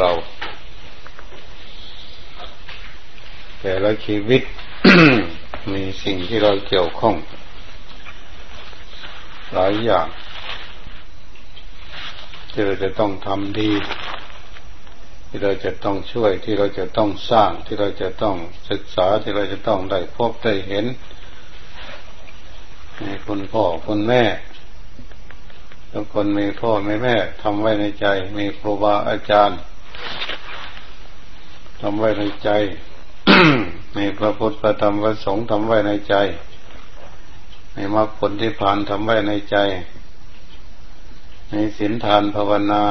เรา แต่ละชีวิตมีสิ่งที่เราเกี่ยวข้อง หลายอย่างที่เราจะต้องทำดี ที่เราจะต้องช่วยที่เราจะต้องสร้างที่เราจะต้องศึกษาที่เราจะต้องได้พบได้เห็นในคุณพ่อคุณแม่ทุกคนมีพ่อมีแม่ทำไว้ในใจ มีครูบาอาจารย์ ทำไว้ในใจมีพระพุทธพระธรรมพระสงฆ์ทำไว้ในใจ ในมรรคผลที่ผ่านทำไว้ในใจ ในศีลทานภาวนา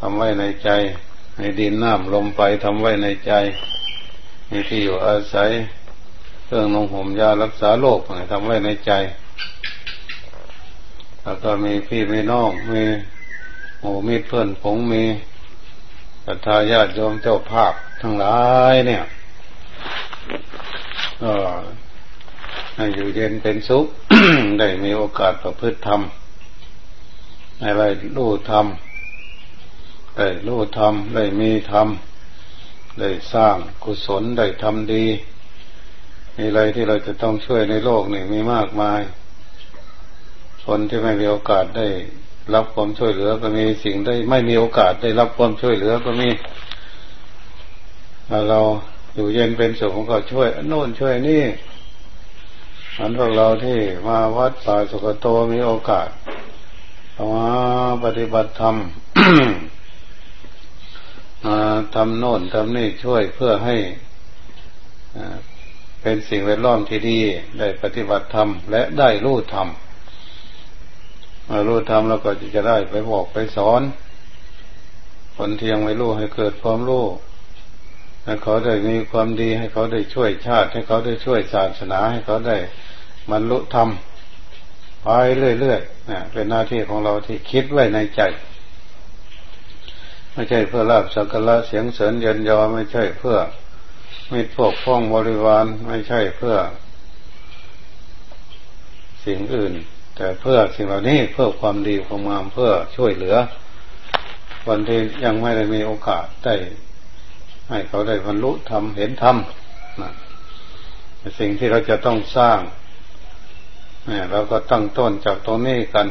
ทำไว้ในใจ ในดินน้ำลมไปทำไว้ในใจ ในที่อยู่อาศัยเครื่องนงห่มยารักษาโรคทำไว้ในใจ แล้วก็มีพี่มีน้องมี หมู่มีเพื่อนผงมีศรัทธาญาติโยมเจ้าภาพทั้งหลายเนี่ยก็ให้อยู่เย็นเป็นสุข ได้มีโอกาสประพฤติธรรมอะไรรู้ธรรมได้รู้ธรรมได้มีธรรมได้สร้างกุศลได้ทำดีมีอะไรที่เราจะต้องช่วยในโลกนี่มีมากมาย คนที่ไม่มีโอกาสได้ รับความช่วยเหลือก็มีสิ่งได้ไม่มีโอกาสได้รับความช่วยเหลือก็มีเราอยู่เย็นเป็นสุขก็ช่วยโน่นช่วยนี่อันพวกเราที่มาวัดป่าสุกโตมีโอกาสมาปฏิบัติธรรมทำโน่นทำนี่ช่วยเพื่อให้เป็นสิ่งแวดล้อมที่ดีได้ปฏิบัติธรรมและได้รู้ธรรม รู้ธรรมแล้วก็จะได้ไปบอกไปสอน คนที่ยังไม่รู้ให้เกิดความรู้ให้เขาได้มีความดีให้เขาได้ช่วยชาติ ให้เขาได้ช่วยศาสนาให้เขาได้บรรลุธรรมไปเรื่อยๆนะเป็นหน้าที่ของเราที่คิดไว้ในใจ ไม่ใช่เพื่อลาบสักการะเสียงเสริญเยินยอไม่ใช่เพื่อมิตรพวกพ้องบริวารไม่ใช่เพื่อ สิ่งอื่น แต่เพื่อสิ่งเหล่านี้เพื่อความดีความงามเพื่อช่วยเหลือคนที่ยังไม่ได้มีโอกาสได้ให้เขาได้บรรลุธรรมเห็นธรรมนะสิ่งที่เราจะต้องสร้างเนี่ยเราก็ตั้งต้นจากตรงนี้กัน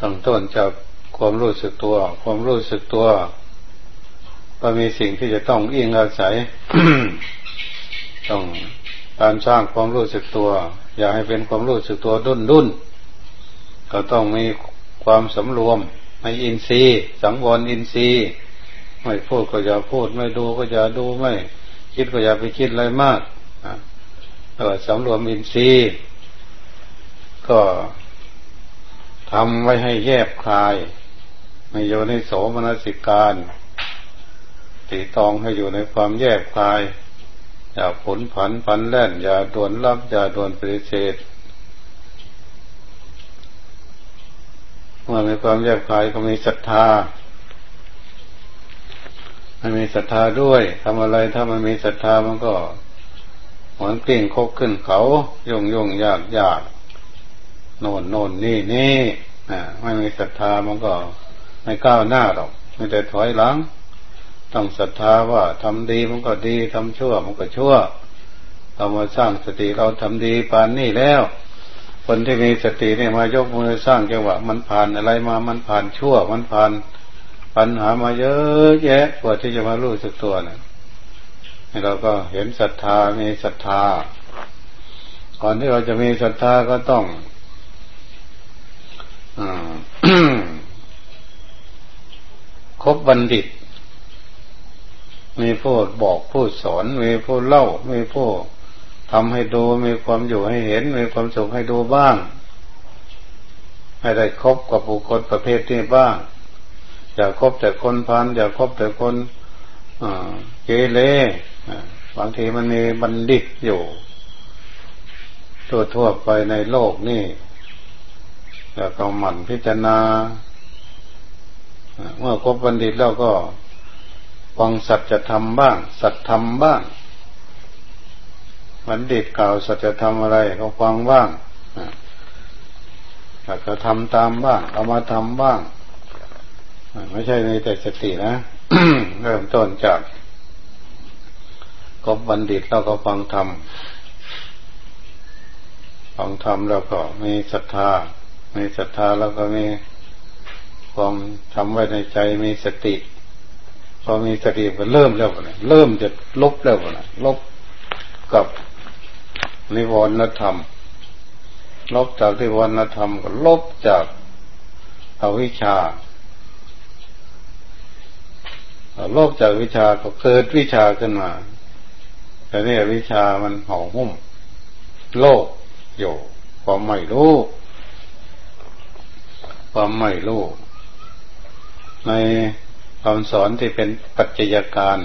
ตั้งต้นจากความรู้สึกตัว ความรู้สึกตัว ก็มีสิ่งที่จะต้องอิงอาศัย ต้องการสร้างความรู้สึกตัว อย่าให้เป็นความรู้สึกตัวดุนดุนก็ต้องมีความสำรวมในอินทรีย์สังวรอินทรีย์ไม่พูดก็อย่าพูด ไม่ดูก็อย่าดูไม่ คิดก็อย่าไปคิดอะไรมากเออสำรวมอินทรีย์ก็ทำไว้ให้แยบคลายไม่อยู่ในโสมนสิการตีตองให้อยู่ในความแยบคลาย อย่าผลผันผันแล่น อย่าด่วนรับ อย่าด่วนปฏิเสธเมื่อมีความแยบคายก็มีศรัทธาให้มีศรัทธาด้วยทำอะไรถ้ามันมีศรัทธามันก็หมือนกลิ้งคกขึ้นเขายุ่งยุ่งยากยากโน่นโน่นนี่นี่อ่าไม่มีศรัทธามันก็ไม่ก้าวหน้าหรอกไม่ได้ถอยหลัง ต้องศรัทธาว่าทำดีมันก็ดีทำชั่วมันก็ชั่วเรามาสร้างสติเราทำดีปานนี่แล้ว คนที่มีสติเนี่ยมายกมือสร้างจังหวะมันผ่านอะไรมามันผ่านชั่ว มันผ่านปัญหามาเยอะแยะกว่าที่จะมารู้สึกตัวนะเราก็เห็นศรัทธามีศรัทธา ก่อนที่เราจะมีศรัทธาก็ต้องอคบบัณฑิต มีผู้บอกผู้สอน มีผู้เล่า มีผู้ทำให้ดู มีความอยู่ให้เห็น มีความสุขให้ดูบ้าง ให้ได้คบกับบุคคลประเภทนี้บ้าง อย่าคบแต่คนพัน อย่าคบแต่คนเกเรบางทีมันมีบัณฑิตอยู่ ทั่วทั่วไปในโลกนี่แล้วก็หมั่นพิจารณาเมื่อคบบัณฑิตแล้วก็ ฟังสัจธรรมบ้าง สัจธรรมบ้างบัณฑิตกล่าวสัจธรรมอะไรก็ฟังบ้างแล้วก็ทำตามบ้าง เอามาทำบ้าง ไม่ใช่ในแต่สตินะ เริ่มต้นจากก็บัณฑิตเราก็ฟังธรรม ฟังธรรมแล้วก็มีศรัทธา มีศรัทธาแล้วก็มีความทำไว้ในใจมีสติ พอมีสติก็เริ่มแล้วนะเริ่มจะลบแล้วนะลบกับนิวรณธรรม ลบจากนิวรณธรรมก็ลบจากอวิชชาลบจากวิชาก็เกิดวิชาขึ้นมาแต่นี่วิชามันห่อหุ้ม โลกอยู่ความไม่รู้ความไม่รู้ใน คำสอนที่เป็นปัจจัยการ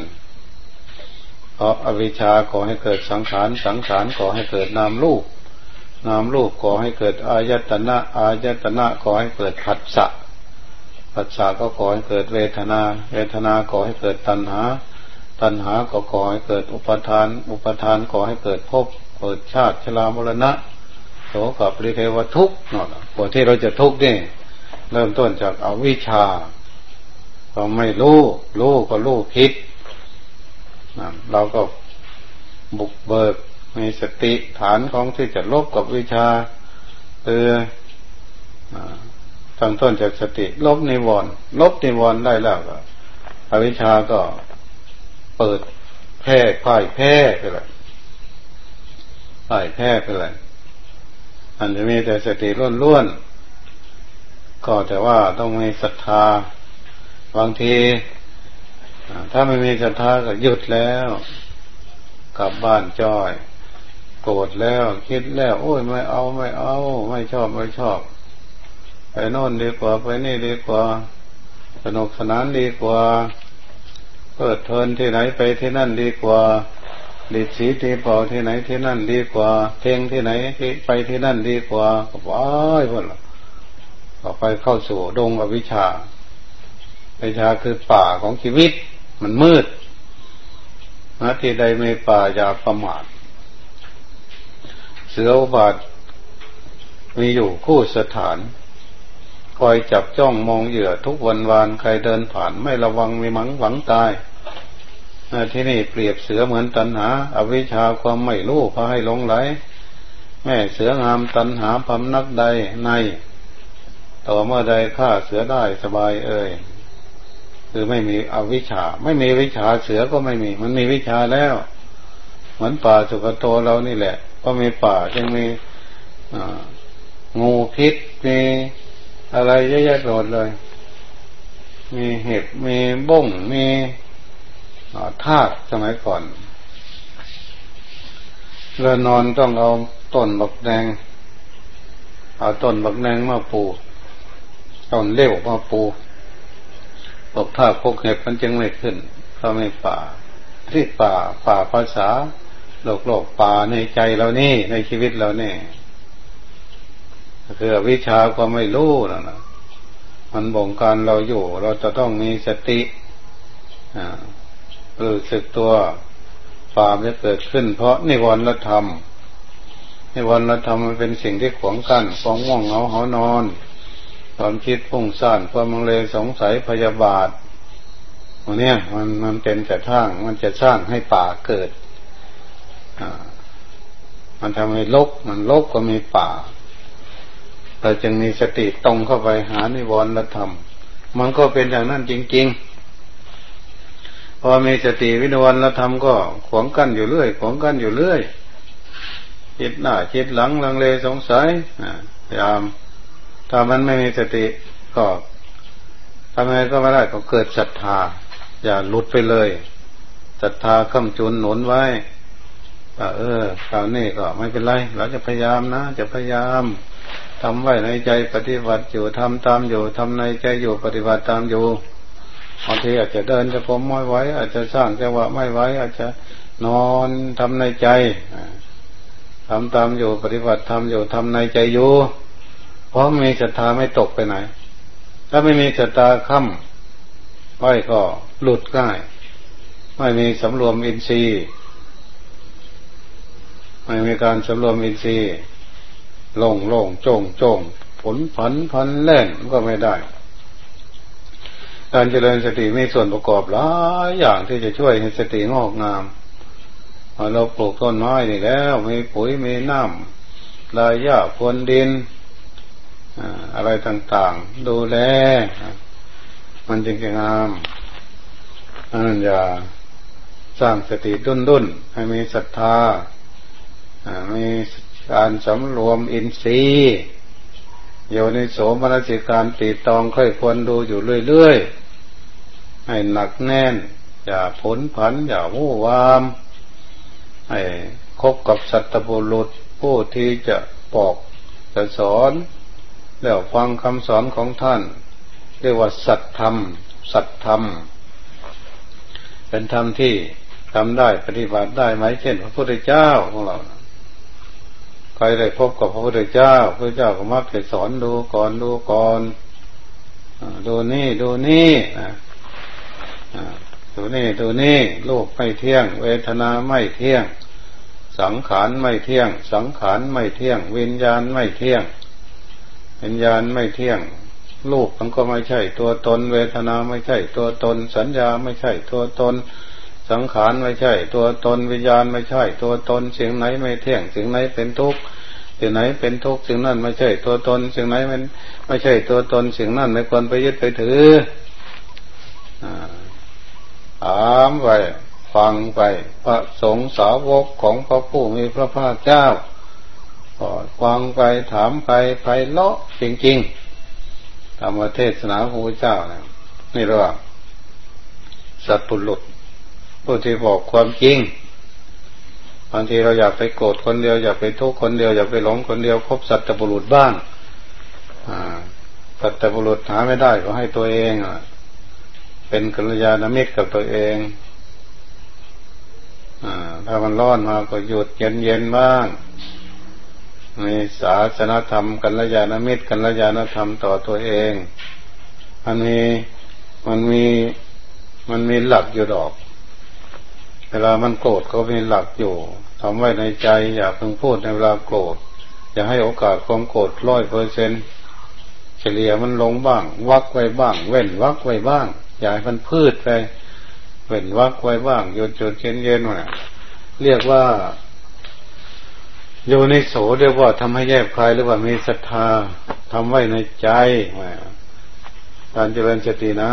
เพราะอวิชชาขอให้เกิดสังขาร สังขารขอให้เกิดนามรูป นามรูปขอให้เกิดอายตนะ อายตนะขอให้เกิดผัสสะ ผัสสะก็ขอให้เกิดเวทนา เวทนาขอให้เกิดตัณหา ตัณหาก็ขอให้เกิดอุปทาน อุปทานขอให้เกิดภพ เกิดชาติชรามรณะโสกับริเทวทุกข์นั่นกว่าที่เราจะทุกข์นี่ เริ่มต้นจากอาวิชชา เราไม่รู้ รู้ก็รู้ผิดเราก็บุกเบิกมีสติฐานของที่จะลบกับวิชาคือตั้งต้นจากสติ ลบนิวรณ์ลบนิวรณ์ได้แล้วก็อวิชาก็เปิดแพร่พ่ายแพร่ไปเลยพ่ายแพร่ไปเลยอันจะมีแต่สติล้วนๆก็แต่ว่าต้องมีศรัทธา บางทีถ้าไม่มีศรัทธาก็หยุดแล้ว กลับบ้านจ้อย โกรธแล้ว คิดแล้ว โอ้ยไม่เอาไม่เอา ไม่ชอบไม่ชอบ ไปโน่นดีกว่า ไปนี่ดีกว่า สนุกสนานดีกว่าเปิดเทินที่ไหนไปที่นั่นดีกว่าดีสีตีเป่าที่ไหนที่นั่นดีกว่า เพลงที่ไหนที่ไปที่นั่นดีกว่าก็ว้ายพวกเราต่อไปเข้าสู่ดงอวิชชา วิชาคือป่าของชีวิต มันมืดนะที่ใดไม่ป่าอย่าประมาทเสืออุบาทมีอยู่คู่สถาน คอยจับจ้องมองเหยื่อทุกวันวานใครเดินผ่านไม่ระวังมีมังหวังตายที่นี่เปรียบเสือเหมือนตันหาอาวิชชาความไม่รู้พาให้ลงไหล แม่เสืองามตันหาพำนักใดใน ต่อเมื่อใดฆ่าเสือได้สบายเอ่ย คือไม่มีอวิชชา ไม่มีวิชาเสือก็ไม่มี มันมีวิชาแล้ว เหมือนป่าสุกโตเรานี่แหละ ก็มีป่าจึงมีงูพิษมีอะไรเยอะแยะหมดเลย มีเห็บมีบ้งมีธาตุสมัยก่อนเรือนอนต้องเอาต้นบักแดงเอาต้นบักแดงมาปูต้นเลี้ยวมาปู กถ้าพกเห็บมันจึงไม่ขึ้นเพราะไม่ป่าที่ป่าป่าภาษาโลกโลกป่าในใจเรานี่ในชีวิตเรานี่คือวิชาก็ไม่รู้นะนะมันบ่งการเราอยู่ เราจะต้องมีสติอ่ารู้สึกตัวความจะเกิดขึ้น เพราะนิวรณธรรมนิวรณธรรมมันเป็นสิ่งที่ขวางกัน้นฟองง่วงเหงาหานอน ความคิดพุ่งซ่านความมังเลสงสัยพยาบาทวันนี้มันมันเป็นแต่ทางมันจะสร้างให้ป่าเกิดอ่ามันทำให้ลกมันลกก็มีป่า เราจึงมีสติตรงเข้าไปหานิวรณธรรม มันก็เป็นอย่างนั้นจริง ๆ พอมีสติวินวันแล้วทำก็ขวางกั้นอยู่เรื่อยขวางกั้นอยู่เรื่อยคิดหน้าคิดหลังลังเลสงสัยพยายาม ถ้ามันไม่มีสติก็ทำไงก็ไม่ได้ก็เกิดศรัทธา อย่าหลุดไปเลยศรัทธาค้ำจุนหนุนไว้เออคราวนี้ก็ไม่เป็นไร เราจะพยายามนะ จะพยายามทำไว้ในใจปฏิบัติอยู่ทำตามอยู่ทำในใจอยู่ปฏิบัติตามอยู่บางทีอาจจะเดินจะผมไม่ไหวอาจจะสร้างจังหวะไม่ไหวอาจจะนอนทำในใจทำตามอยู่ปฏิบัติทำอยู่ทำในใจอยู่ เพราะมีศรัทธาไม่ตกไปไหน ถ้าไม่มีศรัทธาค่ำไว้ก็หลุดง่าย ไม่มีสำรวมอินทรีย์ ไม่มีการสำรวมอินทรีย์ลงลงจงจงผลผันพันแล่นก็ไม่ได้ การเจริญสติมีส่วนประกอบหลายอย่างที่จะช่วยให้สติงอกงามเราปลูกต้นไม้นี่แล้ว มีปุ๋ยมีน้ำลายหญ้าพรวนดิน อะไรต่างๆ ดูแล มันจึงจะงามนั่นอย่าสร้างสติดุนดุนให้มีศรัทธามีการสำรวมอินทรีย์อยู่ในโสมนสิการตีตองค่อยควรดูอยู่เรื่อยๆ ให้หนักแน่น อย่าผลผัน อย่าวู่วาม ให้คบกับสัตบุรุษผู้ที่จะปอกจะสอน แล้วฟังคำสอนของท่าน เรียกว่าสัตธรรม สัตธรรม เป็นธรรมที่ทำได้ปฏิบัติได้ไหมเช่น พระพุทธเจ้าของเราใครได้พบกับพระพุทธเจ้า พระเจ้าก็มักจะสอนดูก่อนดูก่อนดูนี่ดูนี่ดูนี่ดูนี่โลกไม่เที่ยง เวทนาไม่เที่ยง สังขารไม่เที่ยง สังขารไม่เที่ยง วิญญาณไม่เที่ยง วิญญาณไม่เที่ยงลูกมันก็ไม่ใช่ตัวตน เวทนาไม่ใช่ตัวตน สัญญาไม่ใช่ตัวตน สังขารไม่ใช่ ตัวตนวิญญาณไม่ใช่ ตัวตนสิ่งไหนไม่เที่ยงสิ่งไหนเป็นทุกข์สิ่งไหนเป็นทุกข์สิ่งนั้นไม่ใช่ตัวตน สิ่งไหนมันไม่ใช่ตัวตนสิ่งนั้นไม่ควรไปยึดไปถือถามไปฟังไปพระสงฆ์สาวกของพระผู้มีพระภาคเจ้า ฟังไปถามไปไปเลาะจริงๆธรรมเทศนาของพระเจ้านะนี่เรียกว่าสัตว์ปุรุษผู้ที่บอกความจริงบางทีเราอยากไปโกรธคนเดียวอยากไปทุกข์คนเดียวอยากไปหลงคนเดียวคบสัตบุรุษบ้างสัตบุรุษหาไม่ได้ก็ให้ตัวเองอะเป็นกัลยาณมิตรกับตัวเองอถ้ามันร้อนมาก็หยุดเย็นเย็นบ้าง มีศาสนธรรมกัลยาณมิตรกัลยาณธรรมต่อตัวเอง มันมีมันมีมันมีหลักอยู่ดอก เวลามันโกรธก็มีหลักอยู่ทำไว้ในใจอย่าเพิ่งพูดในเวลาโกรธ อย่าให้โอกาสความโกรธร้อยเปอร์เซ็นเฉลี่ยมันลงบ้าง วักไว้บ้าง เว้นวักไว้บ้าง อย่าให้มันพืชไปเว้นวักไว้บ้างโยนจนเย็นเย็นมาเรียกว่า โยนิโสเรียกว่าทำให้แยบคลายหรือว่ามีศรัทธาทำไว้ในใจการเจริญสตินะ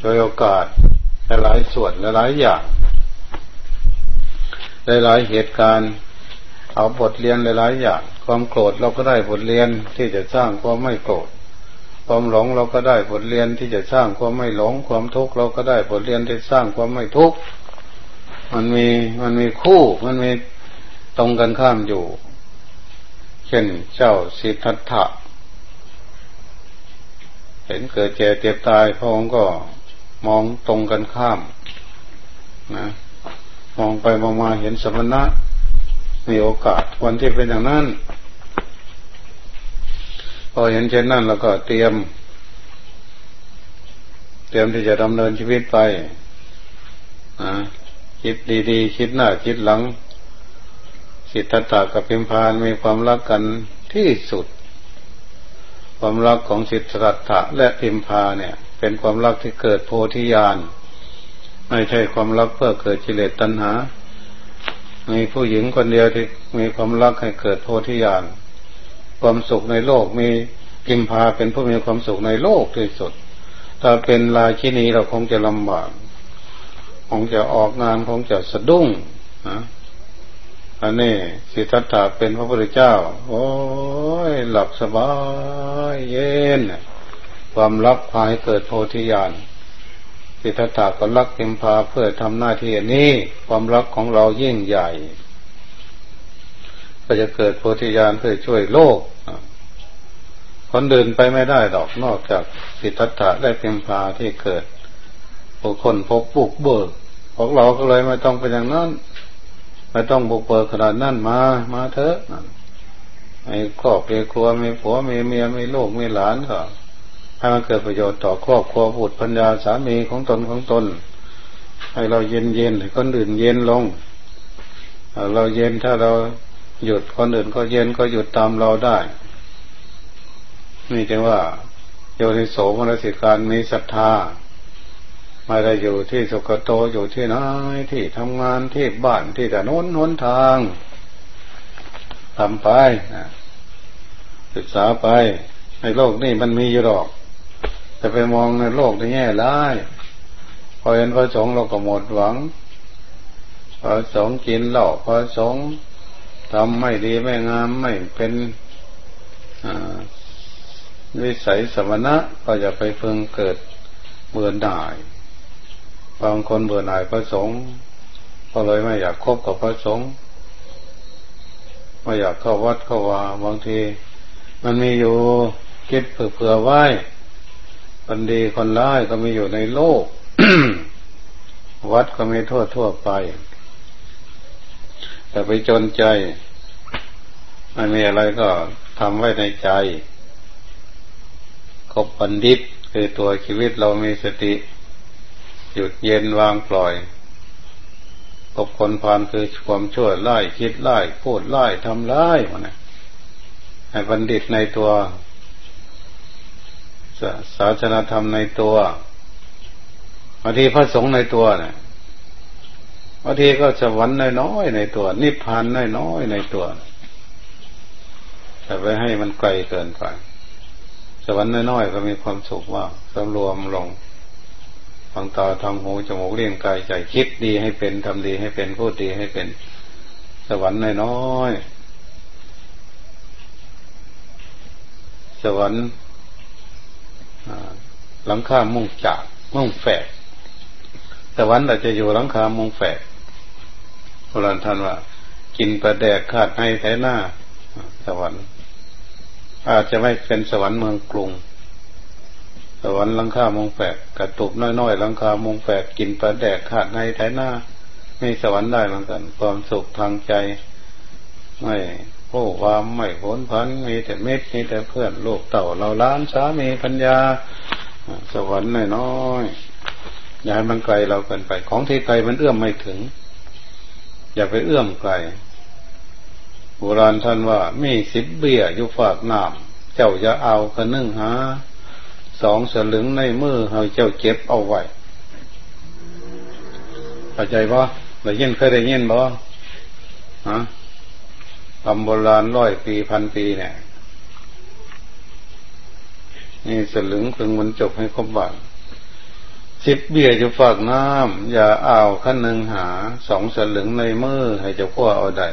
ช่วยโอกาสหลายส่วนหลายอย่างหลายเหตุการณ์เอาบทเรียนหลายอย่าง ความโกรธเราก็ได้บทเรียนที่จะสร้างความไม่โกรธความหลงเราก็ได้บทเรียนที่จะสร้างความไม่หลง ความทุกข์เราก็ได้บทเรียนที่สร้างความไม่ทุกข์มันมีมันมีคู่มันมี ตรงกันข้ามอยู่ เช่นเจ้าสิทธัตถะเห็นเกิดเจ็บเจ็บตายพระองค์ก็มองตรงกันข้าม นะ มองไปมองมาเห็นสมณะมีโอกาสวันที่เป็นอย่างนั้น พอเห็นเช่นนั้นแล้วก็เตรียม เตรียมที่จะดำเนินชีวิตไปนะคิดดีๆ คิดหน้า คิดหลัง สิทธัตถะกับพิมพานมีความรักกันที่สุด ความรักของสิทธัตถะและพิมพาเนี่ย เป็นความรักที่เกิดโพธิญาณไม่ใช่ความรักเพื่อเกิดกิเลสตัณหา มีผู้หญิงคนเดียวที่มีความรักให้เกิดโพธิญาณความสุขในโลกมีกิมพาเป็นผู้มีความสุขในโลกที่สุด ถ้าเป็นราชินีเราคงจะลำบาก คงจะออกงานคงจะสะดุ้งนะ อันนี้สิทธัตถะเป็นพระพุทธเจ้า โอ้ยหลับสบายเย็น ความรักพาให้เกิดโพธิญาณสิทธัตถะก็รักเพ็มพาเพื่อทำหน้าที่นี้ ความรักของเรายิ่งใหญ่ ก็จะเกิดโพธิญาณเพื่อช่วยโลกคนเดินไปไม่ได้ดอกนอกจากสิทธัตถะได้เพ็มพาที่เกิดผู้คนพบบุกเบิกพวกเราก็เลยไม่ต้องเป็นอย่างนั้น ไม่ต้องบุกเบิกขนาดนั้นมา มาเถอะไอ้ครอบครัวมีผัวมีเมียมีลูกมีหลานก็ให้มันเกิดประโยชน์ต่อครอบครัวบุตรปัญญาสามีของตนของตน ให้เราเย็นเย็นให้คนอื่นเย็นลงเราเย็นถ้าเราหยุดคนอื่นก็เย็นก็หยุดตามเราได้ นี่จึงว่าโยนิโสมนสิการมีศรัทธา ไม่ได้อยู่ที่สุกโตอยู่ที่ไหนที่ทำงานที่บ้านที่ถนนหนทางทำไปศึกษาไปในโลกนี้มันมีอยู่หรอกจะไปมองในโลกในแง่ร้ายพอเห็นพระสงฆ์เราก็หมดหวังพระสงฆ์กินเหล้าพระสงฆ์ทำไม่ดีไม่งามไม่เป็นวิสัยสมณะก็จะไปเพิ่งเกิดเบื่อหน่าย บางคนเบื่อหน่ายพระสงฆ์ก็เลยไม่อยากคบกับพระสงฆ์ไม่อยากเข้าวัดเข้าวาบางที มันมีอยู่คิดเผื่อไว้คนดีคนร้ายก็มีอยู่ในโลก วัดก็ไมีทั่วทั่วไป แต่ไปจนใจไม่มีอะไรก็ทำไว้ในใจคบบัณฑิตคือตัวชีวิตเรามีสติ หยุดเย็นวางปล่อยคบคนพานคือความชั่วไล่คิดไล่พูดไล่ทำไล่มานะให้บัณฑิตในตัวศาสนาธรรมในตัวบางทีพระสงฆ์ในตัวเนะบางทีก็สวรรค์น้อยในตัว นิพพานน้อยในตัวแต่ไปให้มันไกลเกินไปสวรรค์น้อยก็มีความสุขว่าสำรวมลง ฟังตาทางหูจมูกเลี้ยงกายใจคิดดีให้เป็นทำดีให้เป็นพูดดีให้เป็น สวรรค์น้อยสวรรค์หลังคามุงจากมุงแฝกแต่วันเราจจะอยู่หลังคามุงแฝกโบราณท่านว่า กินประแดกขาดให้แท้หน้า สวรรค์ อาจจะไม่เป็นสวรรค์เมืองกรุง วรรค์ลังคามงแฝกกระตุบน้อยๆลังคามงแฝกกินประแดกขาดให้แท้หน้ามีสวรรค์ได้เหมือนกัน ความสุขทางใจ ไม่โอ้ความไม่ผลพันมีแต่เม็ดมีแต่เพื่อนลูกเต่าเราล้านสามีปัญญา สวรรค์น้อยๆอย่าให้มันไกลเราเกินไป ของที่ไกลมันเอื้อมไม่ถึง อย่าไปเอื้อมไกลโบราณท่านว่ามีสิบเบี้ยอยู่ฝากน้ำเจ้าจะเอากระนึ่งหา สองสลึงในมือเอาเจ้าเก็บเอาไว้เข้าใจบ่ได้ยินเคยได้ยินบ่ฮะคำโบราณร้อยปีพันปีเนี่ย นี่สลึงพึงมันจบให้ครบบาทสิบเบี้ยจะฝากน้ำอย่าเอาขั้นหนึ่งหาสองสลึงในมือให้เจ้าพ่อเอาได้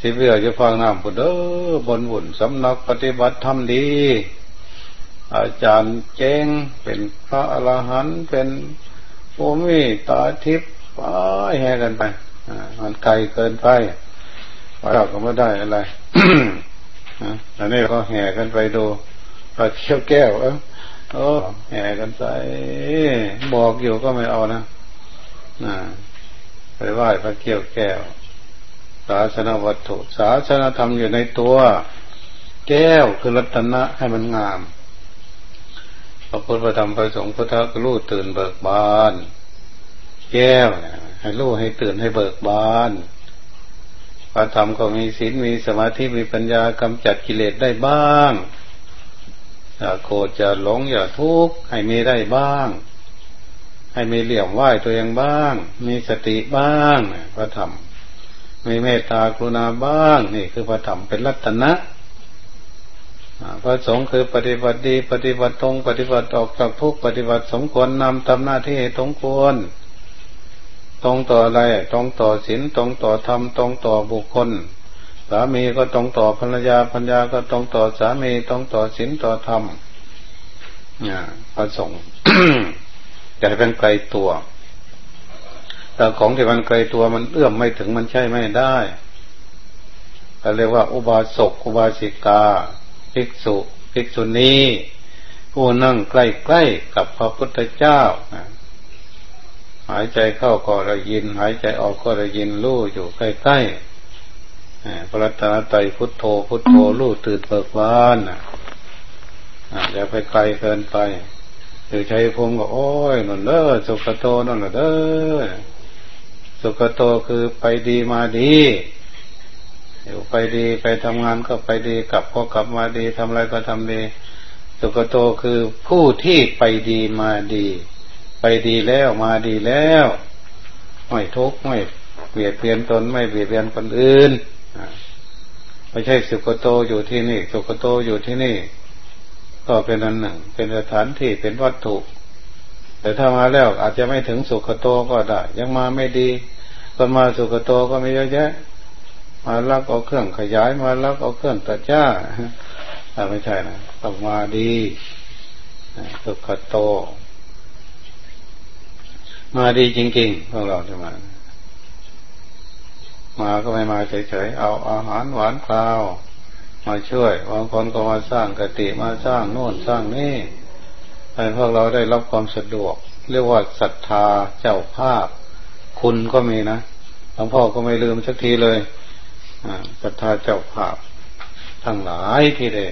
สิบเบี้ยจะฝากน้ำพุเด้อบนหุ่นสำนักปฏิบัติทำดี อาจารย์เจงเป็นพระอรหันต์เป็นโอมีตาทิพย์ไปแห่กันไปมันไกลเกินไปเราก็ไม่ได้อะไรอันนี้ก็แห่กันไปดูพระเขี้ยวแก้ว เออโอ้แห่กันไปบอกอยู่ก็ไม่เอานะนะไปไหว้พระเขี้ยวแก้ว ศาสนาวัตถุ ศาสนาธรรมอยู่ในตัว แก้วคือรัตนะให้มันงาม พระพุทธธรรมพระสงฆ์พุทธกรู้ตื่นเบิกบาน แก้วให้รู้ให้ตื่นให้เบิกบานพระธรรมก็มีศีลมีสมาธิมีปัญญากำจัดกิเลสได้บ้างอย่าโกรธจะหลงอย่าทุกข์ให้มีได้บ้าง ให้มีเหลี่ยมไหวตัวเองบ้าง มีสติบ้างพระธรรมมีเมตตากรุณาบ้าง นี่คือพระธรรมเป็นรัตนะ พระสงฆ์คือปฏิบัติดี ปฏิบัติตรง ปฏิบัติออกจากทุกปฏิบัติสมควรนำทำหน้าที่สมควร ตรงต่ออะไร ตรงต่อศีลตรงต่อธรรมตรงต่อบุคคล สามีก็ตรงต่อภรรยาภรรยาก็ตรงต่อสามีตรงต่อศีลต่อธรรมนี่พระสงฆ์จะให้เป็นไกลตัวแต่ของที่มันไกลตัวมันเอื้อมไม่ถึงมันใช่ไม่ได้เขาเรียกว่า อุบาสกอุบาสิกา ภิกษุภิกษุณีผู้นั่งใกล้ๆกับพระพุทธเจ้าหายใจเข้าก็ได้ยิน หายใจออกก็ได้ยินรู้อยู่ใกล้ๆพระรัตนตรัยพุทโธพุทโธรู้ตื่นเบิกบานอย่าไปไกลเกินไปอยู่ใจภูมิก็โอ้ยนั่นเด้อสุขโตนั่นเด้อสุขโตคือไปดีมาดี อยู่ไปดีไปทำงานก็ไปดีกลับก็กลับมาดีทำอะไรก็ทำดีสุขโตคือผู้ที่ไปดีมาดี ไปดีแล้วมาดีแล้วไม่ทุกข์ไม่เบียดเบียนตนไม่เบียดเบียนคนอื่นไม่ใช่สุขโตอยู่ที่นี่ สุขโตอยู่ที่นี่ ก็เป็นอันหนึ่ง เป็นสถานที่เป็นวัตถุ แต่ถ้ามาแล้วอาจจะไม่ถึงสุขโตก็ได้ ยังมาไม่ดีคนมาสุขโตก็ไม่เยอะแยะ มาลักเอาเครื่องขยายมาลักเอาเครื่องตัดหญ้าไม่ใช่นะต้องมาดีสุขโต มาดีจริงๆพวกเราจะมามาก็ไม่มาเฉยๆ เอาอาหารหวานคราว มาช่วยบางคนก็มาสร้างกติมาสร้างโน่นสร้างนี่ให้พวกเราได้รับความสะดวก เรียกว่าศรัทธาเจ้าภาพ คุณก็มีนะหลวงพ่อก็ไม่ลืมสักทีเลย ศรัทธาเจ้าภาพ ทั้งหลายที่ได้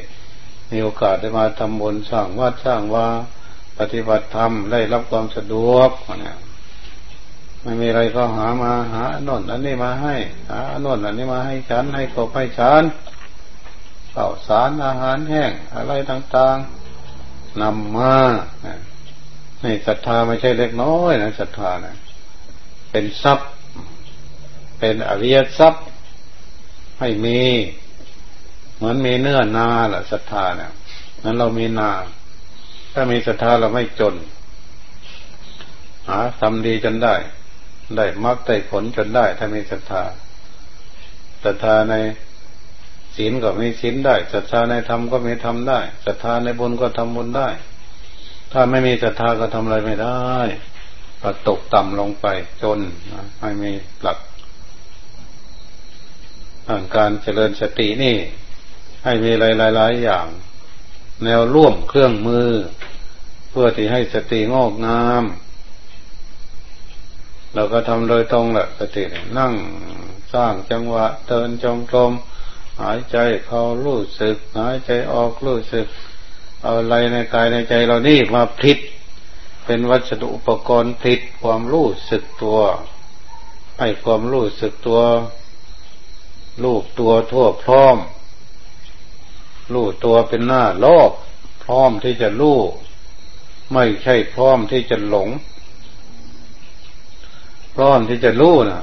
มีโอกาสได้มาทำบุญสร้างวัดสร้างว่าปฏิบัติธรรมได้รับความสะดวกเนี่ยไม่มีอะไรก็หามาหาโน่นอันนี้มาให้หาโน่นอันนี้มาให้ฉันให้กบให้ฉันข้าวสารอาหารแห้งอะไรต่างๆนำมาในศรัทธาไม่ใช่เล็กน้อยนะศรัทธานะเป็นทรัพย์ เป็นอริยทรัพย์ ให้มี เหมือนมีเนื้อนาแหละศรัทธาเนี่ยนั้นเรามีนา ถ้ามีศรัทธาเราไม่จน หาทำดีจนได้ ได้มรรคได้ผลจนได้ ถ้ามีศรัทธาศรัทธาในศีลก็มีศีลได้ศรัทธาในธรรมก็มีธรรมได้ศรัทธาในบุญก็ทำบุญได้ ถ้าไม่มีศรัทธาก็ทำอะไรไม่ได้ก็ตกต่ำลงไปจนไม่มีหลัก การเจริญสตินี่ ให้มีหลาย ๆ อย่าง แนวร่วมเครื่องมือ เพื่อที่ให้สติงอกงามเราก็ทำโดยตรงแหละสตินั่งสร้างจังหวะเดินจงกรมหายใจเข้ารู้สึก หายใจออกรู้สึก เอาอะไรในกายในใจเรานี่มาพลิดเป็นวัสดุอุปกรณ์พลิดความรู้สึกตัว ให้ความรู้สึกตัว ลูกตัวทั่วพร้อมรู้ตัวเป็นหน้าโลก พร้อมที่จะรู้ไม่ใช่พร้อมที่จะหลง พร้อมที่จะรู้นะ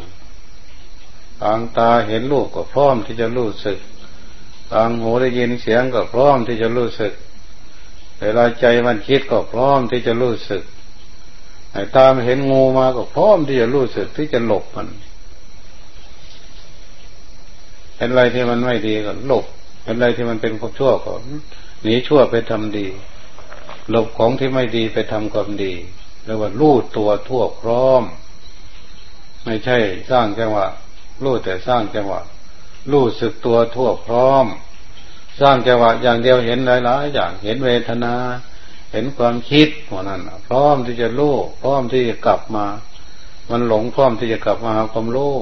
ทางตาเห็นรูปก็พร้อมที่จะรู้สึกทางหูได้ยินเสียงก็พร้อมที่จะรู้สึกเวลาใจมันคิดก็พร้อมที่จะรู้สึกไอ้ตามเห็นงูมาก็พร้อมที่จะรู้สึกที่จะหลบมัน อะไรที่มันไม่ดีก็หลบเห็นอะไรที่มันเป็นความชั่วก็หนีชั่วไปทำดี หลบของที่ไม่ดีไปทำความดีเรียกว่ารู้ตัวทั่วพร้อม ไม่ใช่สร้างจังหวะรู้แต่สร้างจังหวะรู้สึกตัวทั่วพร้อม สร้างจังหวะอย่างเดียวเห็นหลายๆอย่างเห็นเวทนา เห็นความคิดหัวนั้นพร้อมที่จะรู้พร้อมที่จะกลับมา มันหลงพร้อมที่จะกลับมาหาความรู้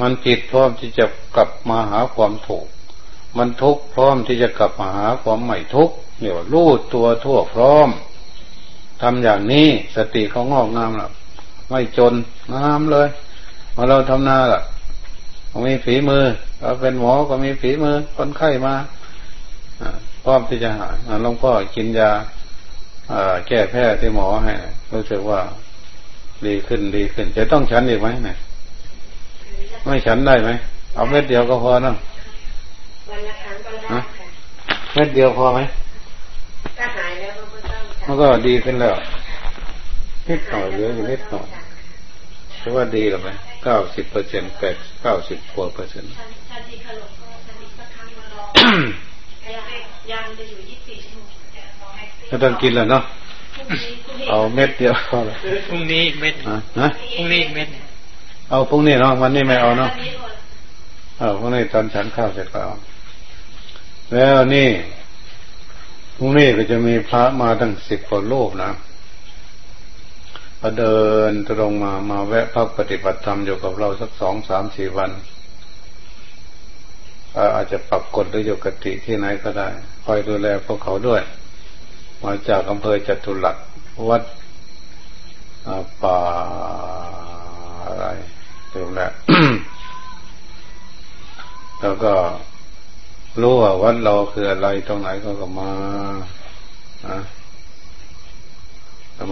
มันผิดพร้อมที่จะกลับมาหาความถูก มันทุกข์พร้อมที่จะกลับมาหาความไม่ทุกข์เนี่ยรู้ตัวทั่วพร้อมทำอย่างนี้สติเขางอกงามล้วไม่จนงามเลยมาเราทำนาล่ะมีฝีมือเราเป็นหมอก็มีฝีมือ คนไข้มาพร้อมที่จะหาหลวงพ่อกินยาแก้แพ้ที่หมอให้รู้สึกว่าดีขึ้นดีขึ้น จะต้องฉันอีกไหมเนี่ย ไม่ฉันได้ไหมเอาเม็ดเดียวก็พอเนาะเม็ดเดียวพอไหมก็หายแล้วมันก็ดีขึ้นแล้วนิดหน่อยเหลืออยู่นิดหน่อยแต่ว่าดีหรือไม่เก้าสิบเปอร์เซ็นต์แปดเก้าสิบกว่าเปอร์เซ็นต์ก็ต้องกินแล้วเนาะเอาเม็ดเดียวพอละพรุ่งนี้เม็ดนะพรุ่งนี้เม็ด เอาพรุ่งนี้เนาะวันนี้ไม่เอาเนาะเอาพรุ่งนี้ตอนฉันข้าวเสร็จก็เอาแล้วนี่พรุ่งนี้ก็จะมีพระมาตั้งสิบกว่าโลกนะพอเดินตรงมามาแวะพักปฏิบัติธรรมอยู่กับเราสักสองสามสี่วันอาจจะปักกฎหรืออยู่กติที่ไหนก็ได้คอยดูแลพวกเขาด้วย มาจากอำเภอจตุรัสวัดป่าอะไร ดูแล้วแล้วก็รู้ว่าวัดเราคืออะไรตรงไหนก็ก็มาอะ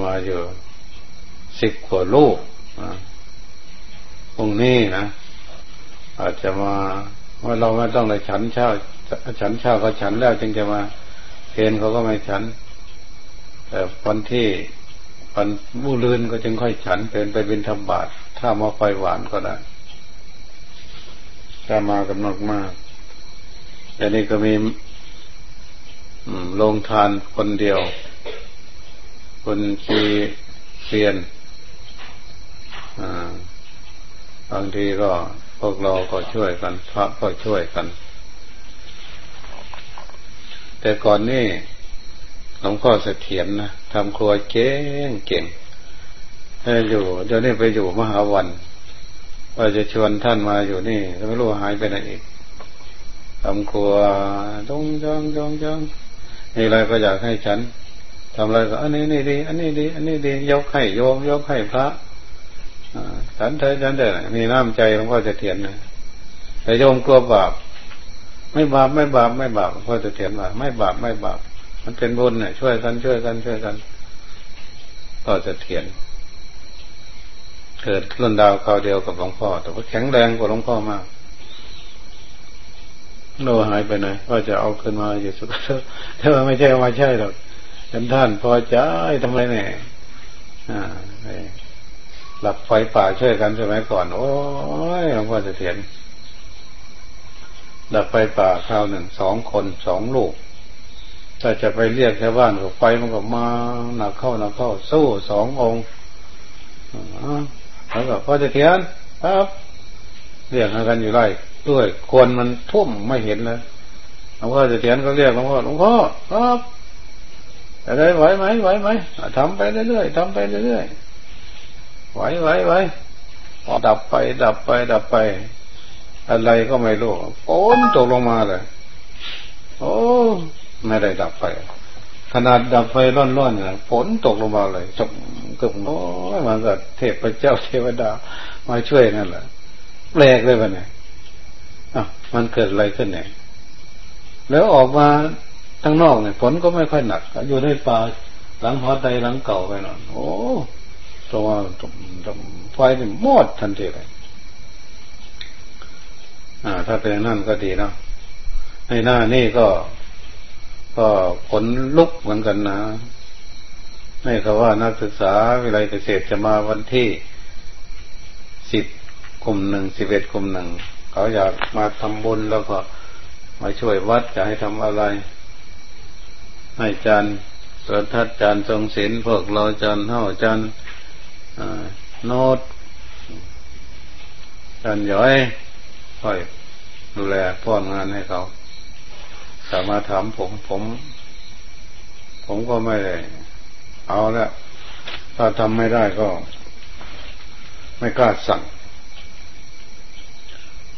มาอยู่สิบขวดลูกตรงนี้นะอาจจะมาว่าเราไม่ต้องเลยฉันเช้า ฉันเช้าก็ฉันแล้วจึงจะมาเพนเขาก็ไม่ฉันแต่วันที่วันบูลืนก็จึงค่อยฉันเป็นไปเป็นธรรมบาต ถ้ามาไฟหวานก็ได้ถ้ามากำหนดมากอย่นี้ก็มีลงทานคนเดียว คนชีเซียนบางทีก็พวกเราก็ช่วยกัน พระก็ช่วยกัน แต่ก่อนนี่หลวงพ่อเสถียรนะทำครัวเก่งเก่ง อยู่เดี๋ยวนี้ไปอยู่มหาวันว่าจะชวนท่านมาอยู่นี่ไม่รู้หายไปไหนอีกทำครัวจงจองจองจองมีอะไรก็อยากให้ฉันทำอะไรก็อันนี้นี่ดี อันนี้ดี อันนี้ดี ยกให้โยมยกให้พระฉันเธอฉันเดินมีน้ำใจหลวงพ่อจะเทียนนะแต่โยมกลัวบาป ไม่บาปไม่บาปไม่บาปหลวงพ่อจะเทียนว่าไม่บาปไม่บาป มันเป็นบุญเนี่ยช่วยกันช่วยกันช่วยกัน ก็จะเทียน เกิดรุ่นดาวคราวเดียวกับหลวงพ่อ แต่ว่าแข็งแรงกว่าหลวงพ่อมากโนหายไปไหนก็จะเอาขึ้นมาอยู่สุดถ้าไม่ใช่มาใช่หรอกท่านท่านพอใจทำไมเนี่ยหลับไฟป่าช่วยกันใช่ไหมก่อน โอ้ยหลวงพ่อจะเถียนดับไฟป่าคราวหนึ่งสองคนสองลูกถ้าจะไปเรียกชาวบ้านก็ไฟมันก็มาหนักเข้าหนักเข้าสู้สององค์ แล้วก็พ่อจะเถียนครับเรียกกันอยู่ไรด้วยคนมันทุ่มไม่เห็นเลยหลวงพ่อจะเถียนก็เรียกหลวงพ่อหลวงพ่อครับอะไรไหวไหมไหวไหมทำไปเรื่อยๆทำไปเรื่อยๆไหวไหวไหวดับไป ดับไป ดับไป อะไรก็ไม่รู้ฝนตกลงมาเลย โอ้ ไม่ได้ดับไฟ ขนาดดับไฟร้อนๆเนี่ยฝนตกลงมาเลยจบเกือบโอ้ยมันก็เทพเจ้าเทวดา มาช่วยนั่นแหละแปลกเลยวันนี้อะมันเกิดอะไรขึ้นเนี่ยแล้วออกมาทั้งนอกเนี่ยฝนก็ไม่ค่อยหนักอยู่ในป่าหลังหอไตหลังเก่าไปนอนโอ้ตัวไฟนี่มอดทันทีเลยอ่า ถ้าเป็นนั่นก็ดีเนาะในหน้านี่ก็ ก็ขนลุกเหมือนกันนะไม่เขาว่านักศึกษาวิไลเกษตรจะมาวันที่สิบกลุ่มหนึ่งสิบเอ็ดกลุ่มหนึ่งเขาอยากมาทำบุญแล้วก็มาช่วยวัดจะให้ทำอะไร ให้จานปรทัดจานทรงศิลพวกเราจานเท่าจานโนดจานย้อยค่อยดูแลป้อนงานให้เขา แต่มาถามผมผม ผมก็ไม่ได้เอาละถ้าทำไม่ได้ก็ ไม่กล้าสั่ง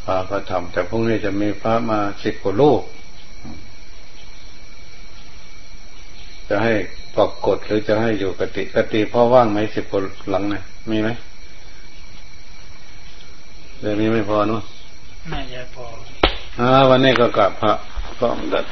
พาก็ทำแต่พรุ่งนี้จะมีพระมาสิบกว่าลูกจะให้ปกกฎหรือจะให้อยู่กติกติพ่อว่างไหมสิบกว่าหลังนะมีไหมเดี๋ยวนี้ไม่พอเนาะไม่จะพออ่าวันนี้ก็กลับพระ ก็ดัด